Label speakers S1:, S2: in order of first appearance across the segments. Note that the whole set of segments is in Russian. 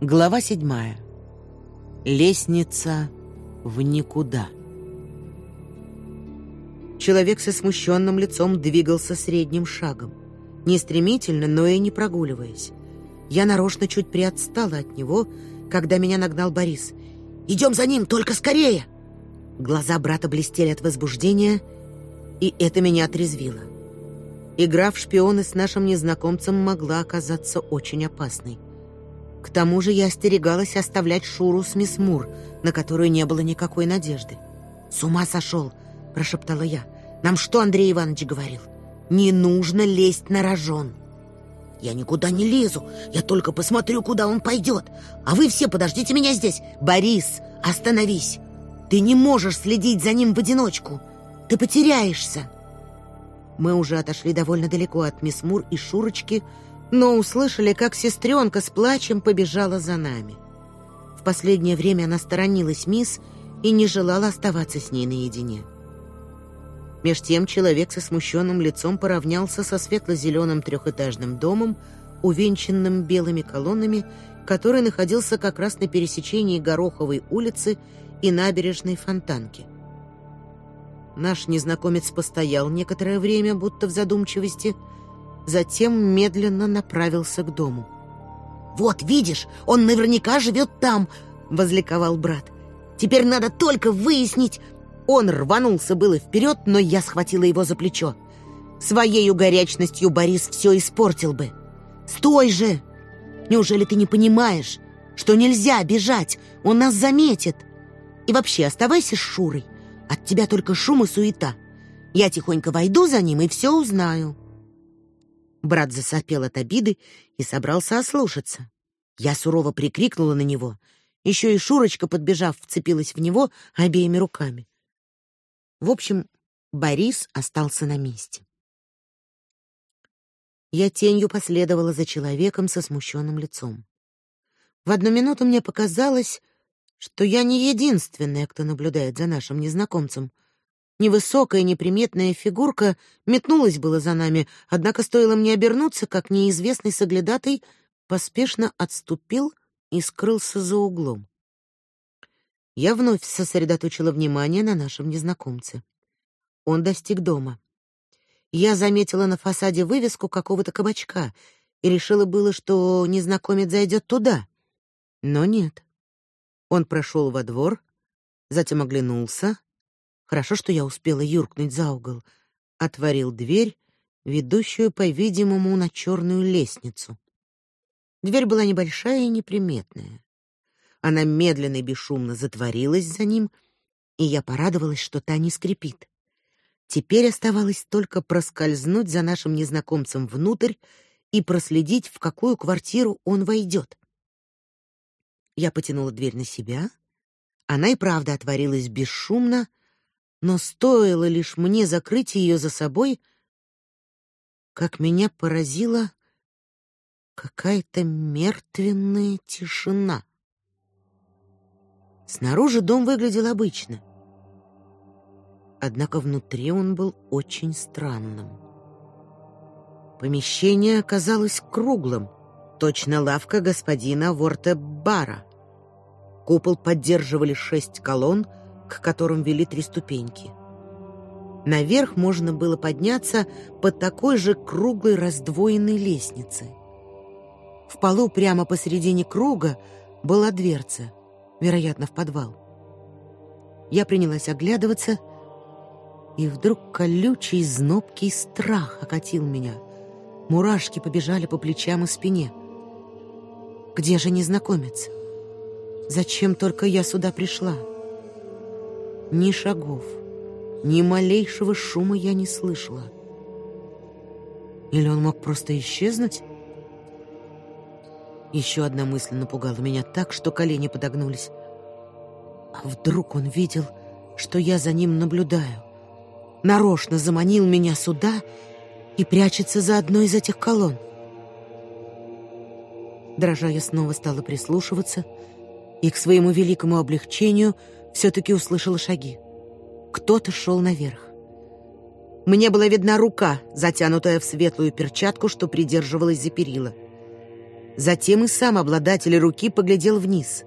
S1: Глава седьмая. Лестница в никуда. Человек со смущенным лицом двигался средним шагом. Не стремительно, но и не прогуливаясь. Я нарочно чуть приотстала от него, когда меня нагнал Борис. «Идем за ним, только скорее!» Глаза брата блестели от возбуждения, и это меня отрезвило. Игра в шпионы с нашим незнакомцем могла оказаться очень опасной. К тому же я остерегалась оставлять Шуру с мисс Мур, на которую не было никакой надежды. «С ума сошел!» – прошептала я. «Нам что Андрей Иванович говорил? Не нужно лезть на рожон!» «Я никуда не лезу, я только посмотрю, куда он пойдет. А вы все подождите меня здесь. Борис, остановись! Ты не можешь следить за ним в одиночку. Ты потеряешься!» Мы уже отошли довольно далеко от мисс Мур и Шурочки, но услышали, как сестренка с плачем побежала за нами. В последнее время она сторонилась мисс и не желала оставаться с ней наедине. Меж тем человек со смущенным лицом поравнялся со светло-зеленым трехэтажным домом, увенчанным белыми колоннами, который находился как раз на пересечении Гороховой улицы и набережной Фонтанки. Наш незнакомец постоял некоторое время, будто в задумчивости, затем медленно направился к дому. «Вот, видишь, он наверняка живет там!» — возликовал брат. «Теперь надо только выяснить...» Он рванулся было вперед, но я схватила его за плечо. Своею горячностью Борис все испортил бы. «Стой же! Неужели ты не понимаешь, что нельзя бежать? Он нас заметит! И вообще оставайся с Шурой. От тебя только шум и суета. Я тихонько войду за ним и все узнаю». Брат засопел от обиды и собрался ослушаться. Я сурово прикрикнула на него. Еще и Шурочка, подбежав, вцепилась в него обеими руками. В общем, Борис остался на месте. Я тенью последовала за человеком со смущенным лицом. В одну минуту мне показалось, что я не единственная, кто наблюдает за нашим незнакомцем — Невысокая неприметная фигурка метнулась было за нами, однако стоило мне обернуться, как неизвестный соглядатый поспешно отступил и скрылся за углом. Я вновь сосредоточила внимание на нашем незнакомце. Он достиг дома. Я заметила на фасаде вывеску какого-то кабачка и решила было, что незнакомец зайдет туда. Но нет. Он прошел во двор, затем оглянулся, Хорошо, что я успела юркнуть за угол. Отворил дверь, ведущую, по-видимому, на черную лестницу. Дверь была небольшая и неприметная. Она медленно и бесшумно затворилась за ним, и я порадовалась, что та не скрипит. Теперь оставалось только проскользнуть за нашим незнакомцем внутрь и проследить, в какую квартиру он войдет. Я потянула дверь на себя. Она и правда отворилась бесшумно, но стоило лишь мне закрыть ее за собой, как меня поразила какая-то мертвенная тишина. Снаружи дом выглядел обычно, однако внутри он был очень странным. Помещение оказалось круглым, точно лавка господина Вортебара. Купол поддерживали шесть колонн, к которым вели три ступеньки. Наверх можно было подняться по такой же круглой раздвоенной лестнице. В полу прямо посередине круга была дверца, вероятно, в подвал. Я принялась оглядываться, и вдруг колючий, знобкий страх окатил меня. Мурашки побежали по плечам и спине. Где же незнакомец? Зачем только я сюда пришла? Ни шагов, ни малейшего шума я не слышала. Или он мог просто исчезнуть? Еще одна мысль напугала меня так, что колени подогнулись. А вдруг он видел, что я за ним наблюдаю? Нарочно заманил меня сюда и прячется за одной из этих колонн. Дрожа я снова стала прислушиваться, и к своему великому облегчению — все-таки услышала шаги. Кто-то шел наверх. Мне была видна рука, затянутая в светлую перчатку, что придерживалась за перила. Затем и сам обладатель руки поглядел вниз.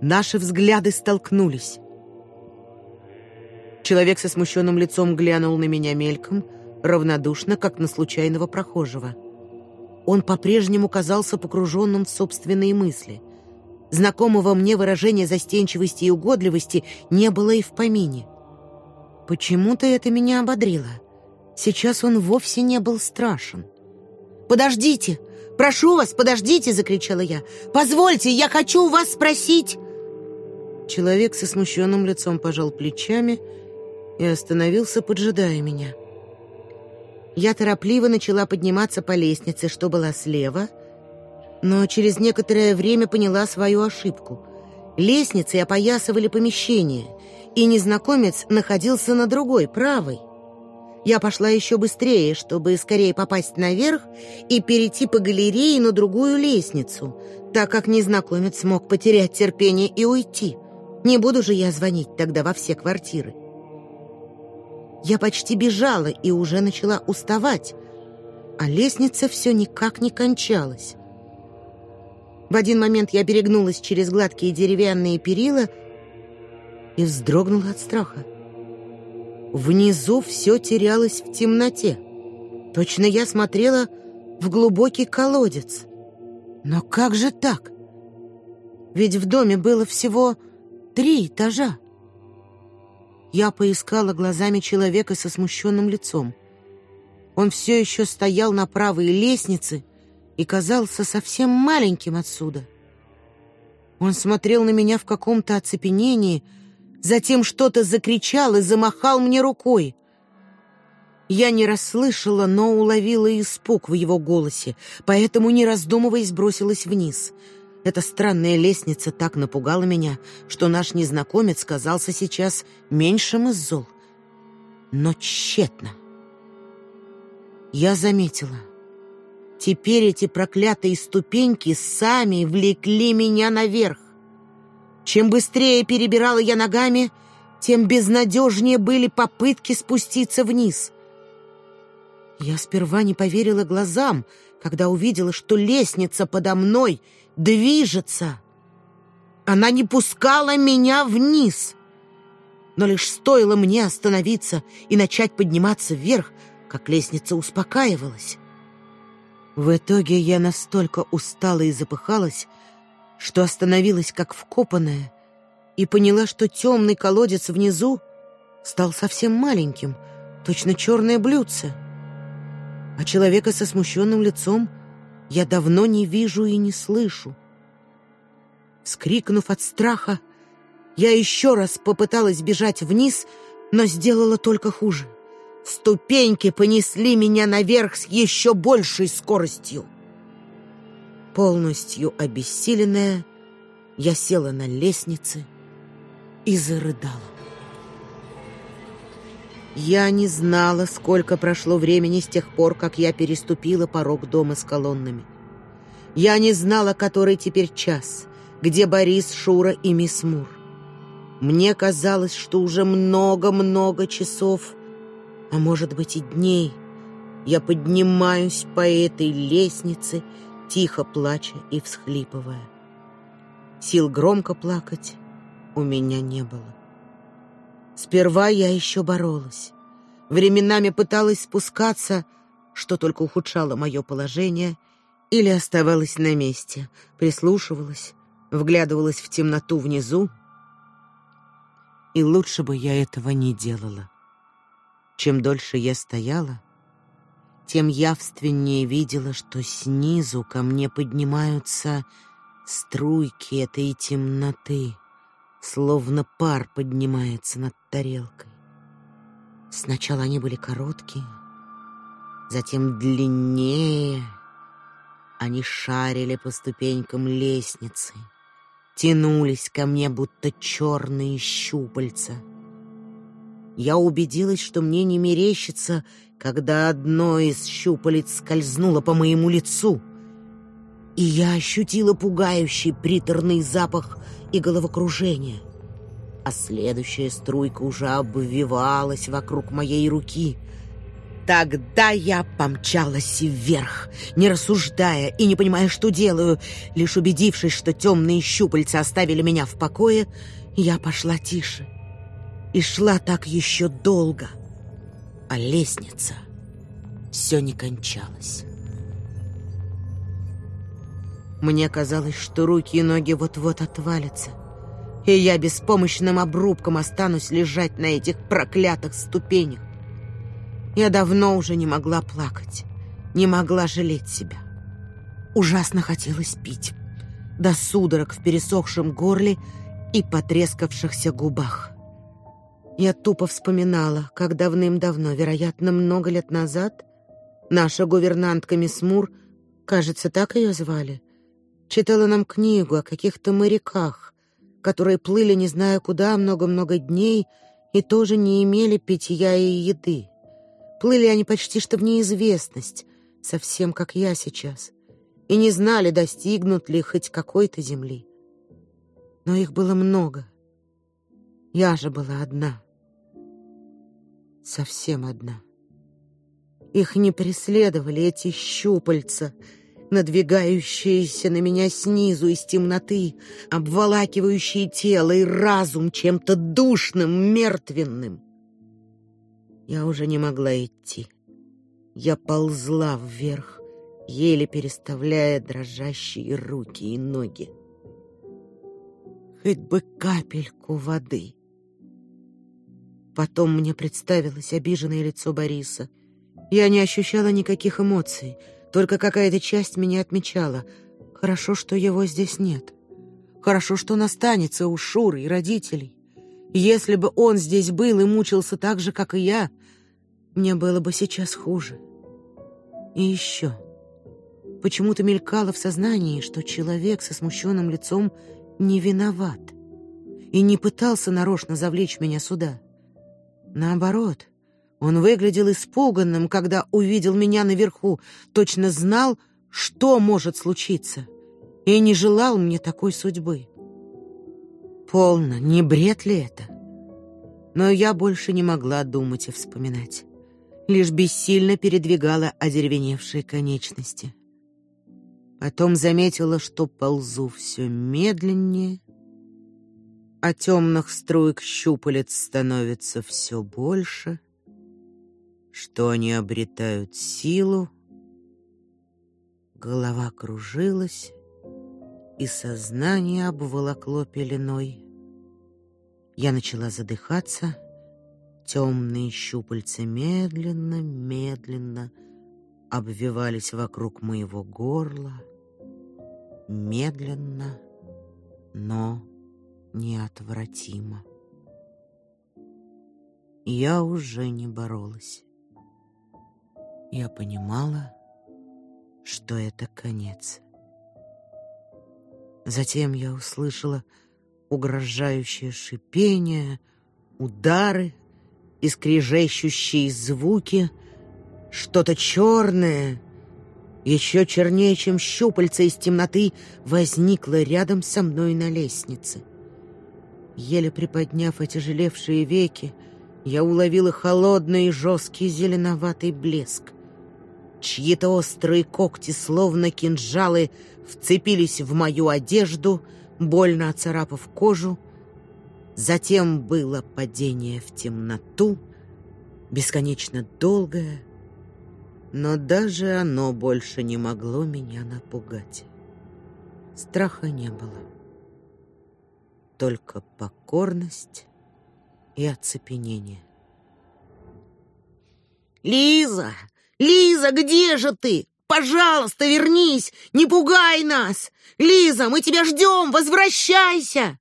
S1: Наши взгляды столкнулись. Человек со смущенным лицом глянул на меня мельком, равнодушно, как на случайного прохожего. Он по-прежнему казался погруженным в собственные мысли. Знакомого мне выражения застенчивости и угодливости не было и в помине. Почему-то это меня ободрило. Сейчас он вовсе не был страшен. «Подождите! Прошу вас, подождите!» — закричала я. «Позвольте, я хочу у вас спросить!» Человек со смущенным лицом пожал плечами и остановился, поджидая меня. Я торопливо начала подниматься по лестнице, что была слева, но через некоторое время поняла свою ошибку. Лестницы опоясывали помещение, и незнакомец находился на другой, правой. Я пошла еще быстрее, чтобы скорее попасть наверх и перейти по галерее на другую лестницу, так как незнакомец мог потерять терпение и уйти. Не буду же я звонить тогда во все квартиры. Я почти бежала и уже начала уставать, а лестница все никак не кончалась. В один момент я перегнулась через гладкие деревянные перила и вздрогнула от страха. Внизу все терялось в темноте. Точно я смотрела в глубокий колодец. Но как же так? Ведь в доме было всего три этажа. Я поискала глазами человека со смущенным лицом. Он все еще стоял на правой лестнице и казался совсем маленьким отсюда. Он смотрел на меня в каком-то оцепенении, затем что-то закричал и замахал мне рукой. Я не расслышала, но уловила испуг в его голосе, поэтому, не раздумывая, сбросилась вниз — эта странная лестница так напугала меня, что наш незнакомец казался сейчас меньшим из зол. Но тщетно. Я заметила. Теперь эти проклятые ступеньки сами влекли меня наверх. Чем быстрее перебирала я ногами, тем безнадежнее были попытки спуститься вниз. Я сперва не поверила глазам, когда увидела, что лестница подо мной — движется. Она не пускала меня вниз. Но лишь стоило мне остановиться и начать подниматься вверх, как лестница успокаивалась. В итоге я настолько устала и запыхалась, что остановилась как вкопанная и поняла, что темный колодец внизу стал совсем маленьким, точно черное блюдце. А человека со смущенным лицом — я давно не вижу и не слышу. Скрикнув от страха, я еще раз попыталась бежать вниз, но сделала только хуже. Ступеньки понесли меня наверх с еще большей скоростью. Полностью обессиленная, я села на лестнице и зарыдала. Я не знала, сколько прошло времени с тех пор, как я переступила порог дома с колоннами. Я не знала, который теперь час, где Борис, Шура и мисс Мур. Мне казалось, что уже много-много часов, а может быть и дней, я поднимаюсь по этой лестнице, тихо плача и всхлипывая. Сил громко плакать у меня не было. Сперва я еще боролась. Временами пыталась спускаться, что только ухудшало мое положение, или оставалась на месте, прислушивалась, вглядывалась в темноту внизу. И лучше бы я этого не делала. Чем дольше я стояла, тем явственнее видела, что снизу ко мне поднимаются струйки этой темноты словно пар поднимается над тарелкой. Сначала они были короткие, затем длиннее. Они шарили по ступенькам лестницы, тянулись ко мне, будто черные щупальца. Я убедилась, что мне не мерещится, когда одно из щупалец скользнуло по моему лицу, и я ощутила пугающий приторный запах и головокружение. А следующая струйка уже обвивалась вокруг моей руки. Тогда я помчалась вверх, не рассуждая и не понимая, что делаю. Лишь убедившись, что темные щупальца оставили меня в покое, я пошла тише. И шла так еще долго. А лестница все не кончалась. Мне казалось, что руки и ноги вот-вот отвалятся, и я беспомощным обрубком останусь лежать на этих проклятых ступенях. Я давно уже не могла плакать, не могла жалеть себя. Ужасно хотелось пить, до судорог в пересохшем горле и потрескавшихся губах. Я тупо вспоминала, как давным-давно, вероятно, много лет назад, наша гувернантка мисс Мур, кажется, так ее звали, читала нам книгу о каких-то моряках, которые плыли не зная куда много-много дней и тоже не имели питья и еды. Плыли они почти что в неизвестность, совсем как я сейчас, и не знали, достигнут ли хоть какой-то земли. Но их было много. Я же была одна. Совсем одна. Их не преследовали эти щупальца, надвигающиеся на меня снизу из темноты, обволакивающие тело и разум чем-то душным, мертвенным. Я уже не могла идти. Я ползла вверх, еле переставляя дрожащие руки и ноги. Хоть бы капельку воды. Потом мне представилось обиженное лицо Бориса. Я не ощущала никаких эмоций, только какая-то часть меня отмечала. Хорошо, что его здесь нет. Хорошо, что он останется у Шуры и родителей. Если бы он здесь был и мучился так же, как и я, мне было бы сейчас хуже. И еще. Почему-то мелькало в сознании, что человек со смущенным лицом не виноват и не пытался нарочно завлечь меня сюда. Наоборот, он выглядел испуганным, когда увидел меня наверху, точно знал, что может случиться, и не желал мне такой судьбы. Полно, не бред ли это? Но я больше не могла думать и вспоминать. Лишь бессильно передвигала одеревеневшие конечности. Потом заметила, что ползу все медленнее, а темных струек щупалец становится все больше, что они обретают силу. Голова кружилась, и сознание обволокло пеленой. Я начала задыхаться, темные щупальца медленно, медленно обвивались вокруг моего горла, медленно, но неотвратимо. Я уже не боролась. Я понимала, что это конец. Затем я услышала угрожающее шипение, удары и скрежещущие звуки, что-то черное, еще чернее, чем щупальца из темноты, возникло рядом со мной на лестнице. Еле приподняв отяжелевшие веки, я уловила холодный и жесткий зеленоватый блеск. Чьи-то острые когти, словно кинжалы, вцепились в мою одежду, больно оцарапав кожу. Затем было падение в темноту, бесконечно долгое, но даже оно больше не могло меня напугать. Страха не было, только покорность и оцепенение. «Лиза! Лиза, где же ты? Пожалуйста, вернись! Не пугай нас! Лиза, мы тебя ждем! Возвращайся!»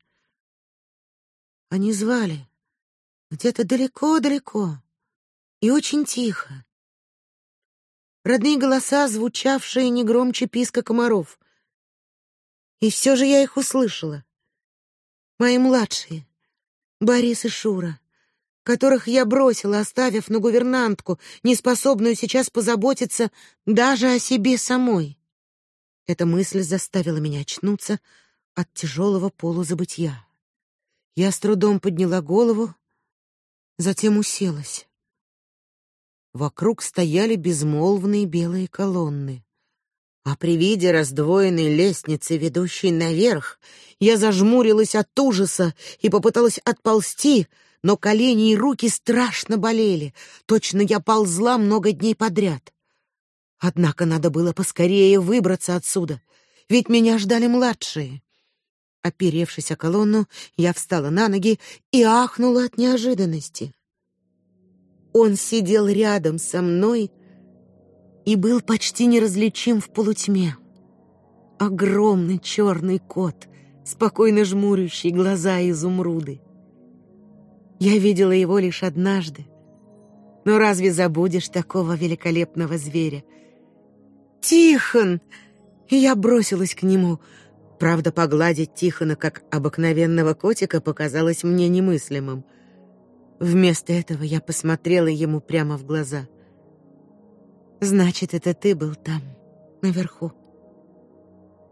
S1: Они звали где-то далеко-далеко и очень тихо. Родные голоса, звучавшие не громче писка комаров. И все же я их услышала. Мои младшие, Борис и Шура, которых я бросила, оставив на гувернантку, неспособную сейчас позаботиться даже о себе самой. Эта мысль заставила меня очнуться от тяжелого полузабытия. Я с трудом подняла голову, затем уселась. Вокруг стояли безмолвные белые колонны. А при виде раздвоенной лестницы, ведущей наверх, я зажмурилась от ужаса и попыталась отползти, но колени и руки страшно болели. Точно я ползла много дней подряд. Однако надо было поскорее выбраться отсюда, ведь меня ждали младшие. Оперевшись о колонну, я встала на ноги и ахнула от неожиданности. Он сидел рядом со мной и был почти неразличим в полутьме. Огромный черный кот, спокойно жмурящий глаза изумруды. Я видела его лишь однажды. Но разве забудешь такого великолепного зверя? Тихон! И я бросилась к нему. Правда, погладить Тихона как обыкновенного котика показалось мне немыслимым. Вместо этого я посмотрела ему прямо в глаза. Значит, это ты был там, наверху.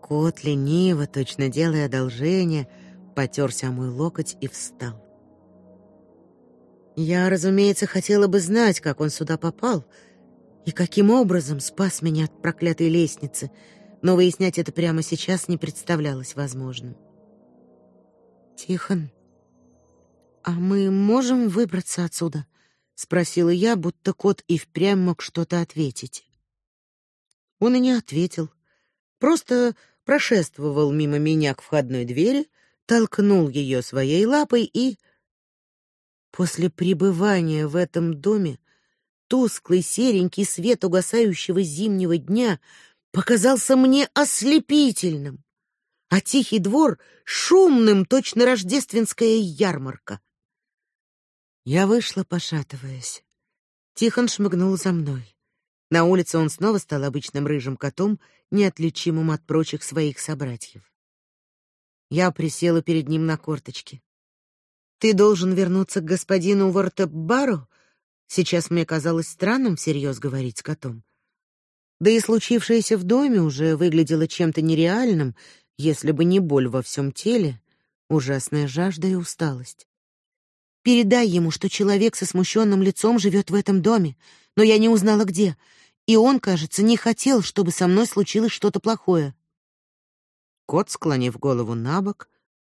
S1: Кот лениво, точно делая одолжение, потерся о мой локоть и встал. Я, разумеется, хотела бы знать, как он сюда попал и каким образом спас меня от проклятой лестницы, но выяснять это прямо сейчас не представлялось возможным. Тихон, а мы можем выбраться отсюда? Спросила я, будто кот и впрямь мог что-то ответить. Он и не ответил, просто прошествовал мимо меня к входной двери, толкнул ее своей лапой и после пребывания в этом доме тусклый серенький свет угасающего зимнего дня показался мне ослепительным, а тихий двор шумным, точно рождественская ярмарка. Я вышла, пошатываясь. Тихон шмыгнул за мной. На улице он снова стал обычным рыжим котом, неотличимым от прочих своих собратьев. Я присела перед ним на корточки. Ты должен вернуться к господину Вортебару. Сейчас мне казалось странным всерьез говорить с котом. Да и случившееся в доме уже выглядело чем-то нереальным, если бы не боль во всем теле, ужасная жажда и усталость. Передай ему, что человек со смущенным лицом живет в этом доме, но я не узнала где, и он, кажется, не хотел, чтобы со мной случилось что-то плохое. Кот, склонив голову набок,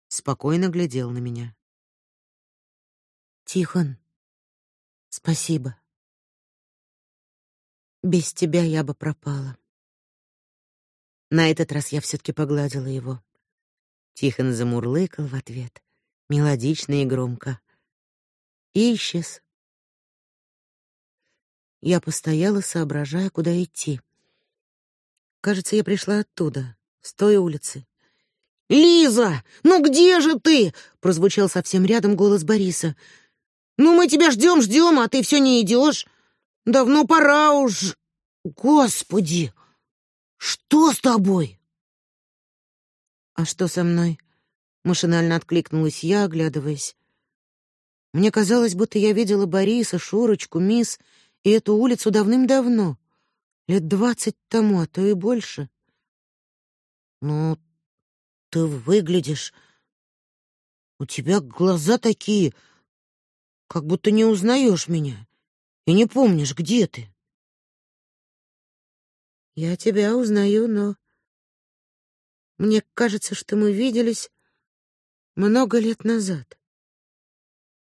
S1: спокойно глядел на меня. Тихон, спасибо. Без тебя я бы пропала. На этот раз я все таки погладила его. Тихон замурлыкал в ответ, мелодично и громко и исчез. Я постояла, соображая, куда идти. Кажется, я пришла оттуда, с той улицы. Лиза, ну где же ты? прозвучал совсем рядом голос Бориса. Ну мы тебя ждем, ждем, а ты все не идешь. Давно пора уж. Господи, что с тобой? А что со мной? Машинально откликнулась я, оглядываясь. Мне казалось, будто я видела Бориса, Шурочку, мисс и эту улицу давным-давно, лет двадцать тому, а то и больше. Ну, ты выглядишь... У тебя глаза такие, как будто не узнаешь меня и не помнишь, где ты. Я тебя узнаю, но мне кажется, что мы виделись много лет назад.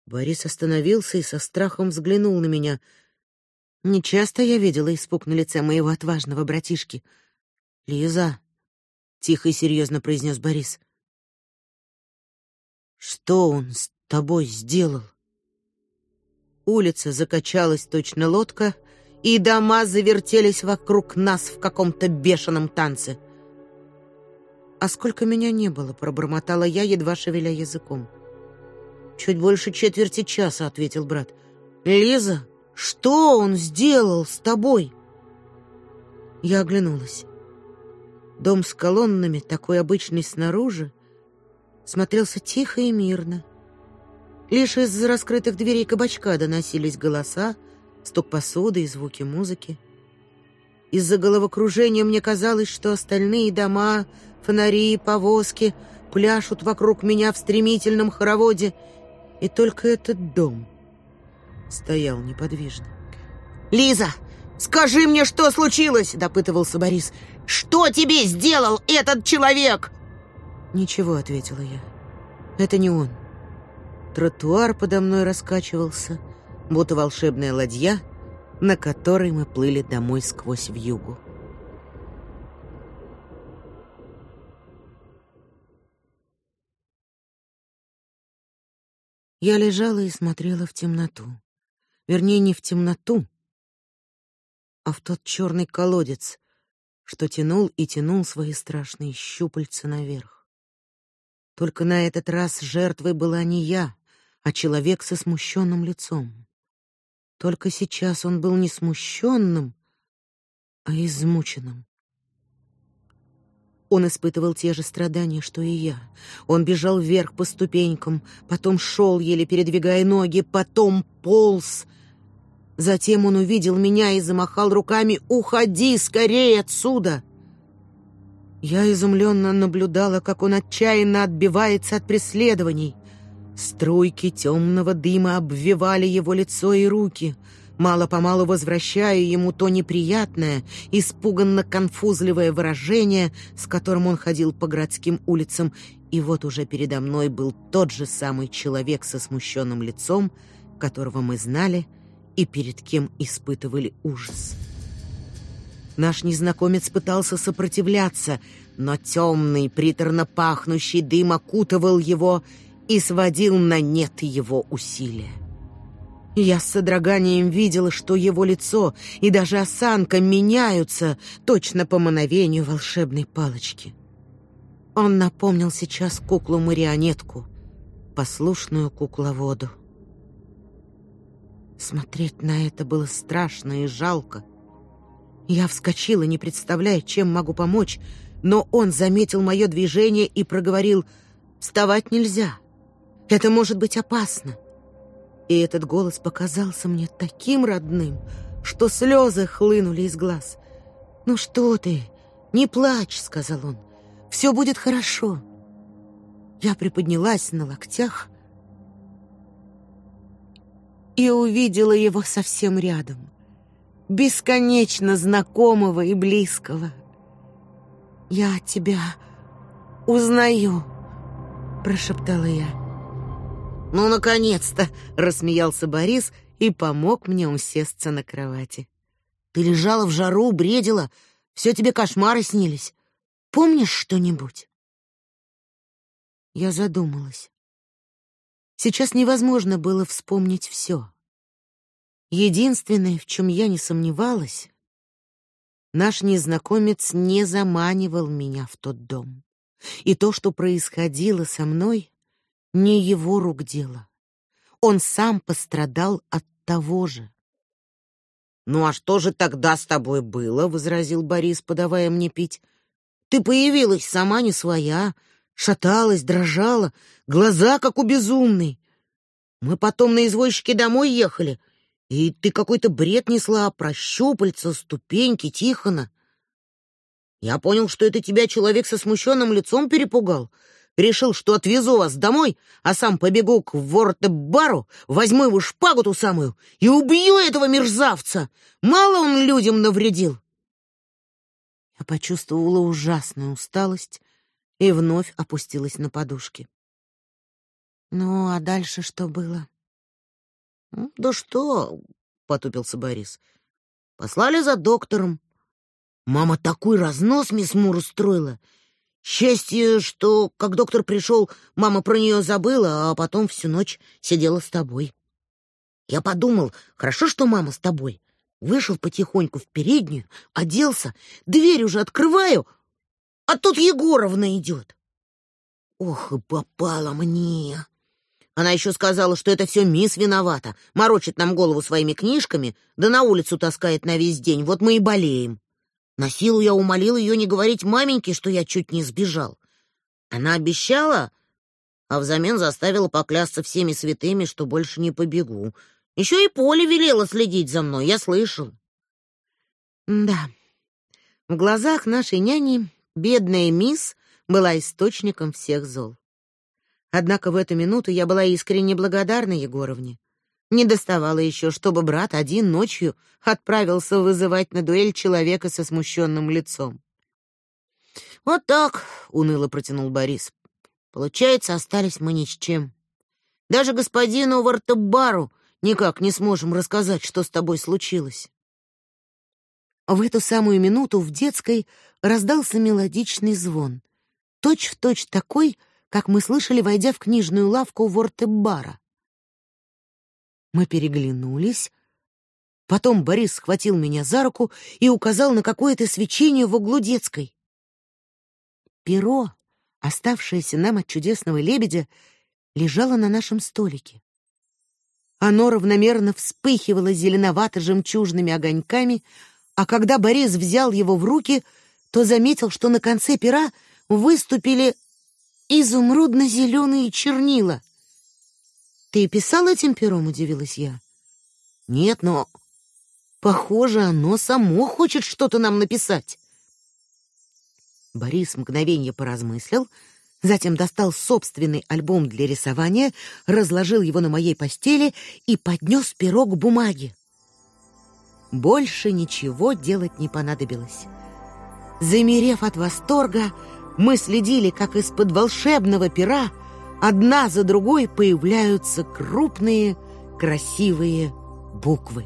S1: Борис остановился и со страхом взглянул на меня. Не часто я видела испуг на лице моего отважного братишки. Лиза, тихо и серьезно произнес Борис. Что он с тобой сделал? Улица закачалась точно лодка, и дома завертелись вокруг нас в каком-то бешеном танце. А сколько меня не было, пробормотала я, едва шевеля языком. Чуть больше четверти часа, ответил брат. Лиза, что он сделал с тобой? Я оглянулась. Дом с колоннами, такой обычный снаружи, смотрелся тихо и мирно. Лишь из раскрытых дверей кабачка доносились голоса, стук посуды и звуки музыки. Из-за головокружения мне казалось, что остальные дома, фонари, повозки пляшут вокруг меня в стремительном хороводе, и только этот дом стоял неподвижно. Лиза, скажи мне, что случилось, допытывался Борис. Что тебе сделал этот человек? Ничего, ответила я. Это не он. Тротуар подо мной раскачивался, будто волшебная ладья, на которой мы плыли домой сквозь вьюгу. Я лежала и смотрела в темноту. Вернее, не в темноту, а в тот черный колодец, что тянул и тянул свои страшные щупальца наверх. Только на этот раз жертвой была не я, а человек со смущенным лицом. Только сейчас он был не смущенным, а измученным. Он испытывал те же страдания, что и я. Он бежал вверх по ступенькам, потом шел, еле передвигая ноги, потом полз. Затем он увидел меня и замахал руками «Уходи скорее отсюда!» Я изумленно наблюдала, как он отчаянно отбивается от преследований. Струйки темного дыма обвивали его лицо и руки, мало-помалу возвращая ему то неприятное, испуганно-конфузливое выражение, с которым он ходил по городским улицам, и вот уже передо мной был тот же самый человек со смущенным лицом, которого мы знали и перед кем испытывали ужас. Наш незнакомец пытался сопротивляться, но темный, приторно пахнущий дым окутывал его и сводил на нет его усилия. Я с содроганием видела, что его лицо и даже осанка меняются точно по мановению волшебной палочки. Он напомнил сейчас куклу-марионетку, послушную кукловоду. Смотреть на это было страшно и жалко. Я вскочила, не представляя, чем могу помочь, но он заметил мое движение и проговорил «Вставать нельзя». Это может быть опасно. И этот голос показался мне таким родным, что слезы хлынули из глаз. «Ну что ты? Не плачь», — сказал он. «Все будет хорошо». Я приподнялась на локтях и увидела его совсем рядом, бесконечно знакомого и близкого. «Я тебя узнаю», — прошептала я. «Ну, наконец-то!» — рассмеялся Борис и помог мне усесться на кровати. «Ты лежала в жару, бредила, все тебе кошмары снились. Помнишь что-нибудь?» Я задумалась. Сейчас невозможно было вспомнить все. Единственное, в чем я не сомневалась, наш незнакомец не заманивал меня в тот дом. И то, что происходило со мной, не его рук дело. Он сам пострадал от того же. Ну а что же тогда с тобой было, возразил Борис, подавая мне пить. Ты появилась сама не своя, шаталась, дрожала, глаза как у безумной. Мы потом на извозчике домой ехали, и ты какой-то бред несла про щупальца, ступеньки Тихона. Я понял, что это тебя человек со смущенным лицом перепугал. Решил, что отвезу вас домой, а сам побегу к Ворте-бару, возьму его шпагу ту самую и убью этого мерзавца. Мало он людям навредил. Я почувствовала ужасную усталость и вновь опустилась на подушки. Ну, а дальше что было? Да что, потупился Борис. Послали за доктором. Мама такой разнос мисс Мур устроила. Счастье, что, как доктор пришел, мама про нее забыла, а потом всю ночь сидела с тобой. Я подумал, хорошо, что мама с тобой. Вышел потихоньку в переднюю, оделся, дверь уже открываю, а тут Егоровна идет. Ох, и попала мне. Она еще сказала, что это все мисс виновата, морочит нам голову своими книжками, да на улицу таскает на весь день, вот мы и болеем. На силу я умолил ее не говорить маменьке, что я чуть не сбежал. Она обещала, а взамен заставила поклясться всеми святыми, что больше не побегу. Еще и Поле велела следить за мной, я слышал. Да, в глазах нашей няни бедная мисс была источником всех зол. Однако в эту минуту я была искренне благодарна Егоровне. Не доставало еще, чтобы брат один ночью отправился вызывать на дуэль человека со смущенным лицом. Вот так, уныло протянул Борис. Получается, остались мы ни с чем. Даже господину Вартабару никак не сможем рассказать, что с тобой случилось. В эту самую минуту в детской раздался мелодичный звон, точь-в-точь точь такой, как мы слышали, войдя в книжную лавку Вортебара. Мы переглянулись. Потом Борис схватил меня за руку и указал на какое-то свечение в углу детской. Перо, оставшееся нам от чудесного лебедя, лежало на нашем столике. Оно равномерно вспыхивало зеленовато-жемчужными огоньками, а когда Борис взял его в руки, то заметил, что на конце пера выступили изумрудно-зеленые чернила. «Ты писал этим пером?» — удивилась я. «Нет, но, похоже, оно само хочет что-то нам написать». Борис мгновение поразмыслил, затем достал собственный альбом для рисования, разложил его на моей постели и поднес перо к бумаге. Больше ничего делать не понадобилось. Замерев от восторга, мы следили, как из-под волшебного пера одна за другой появляются крупные, красивые буквы.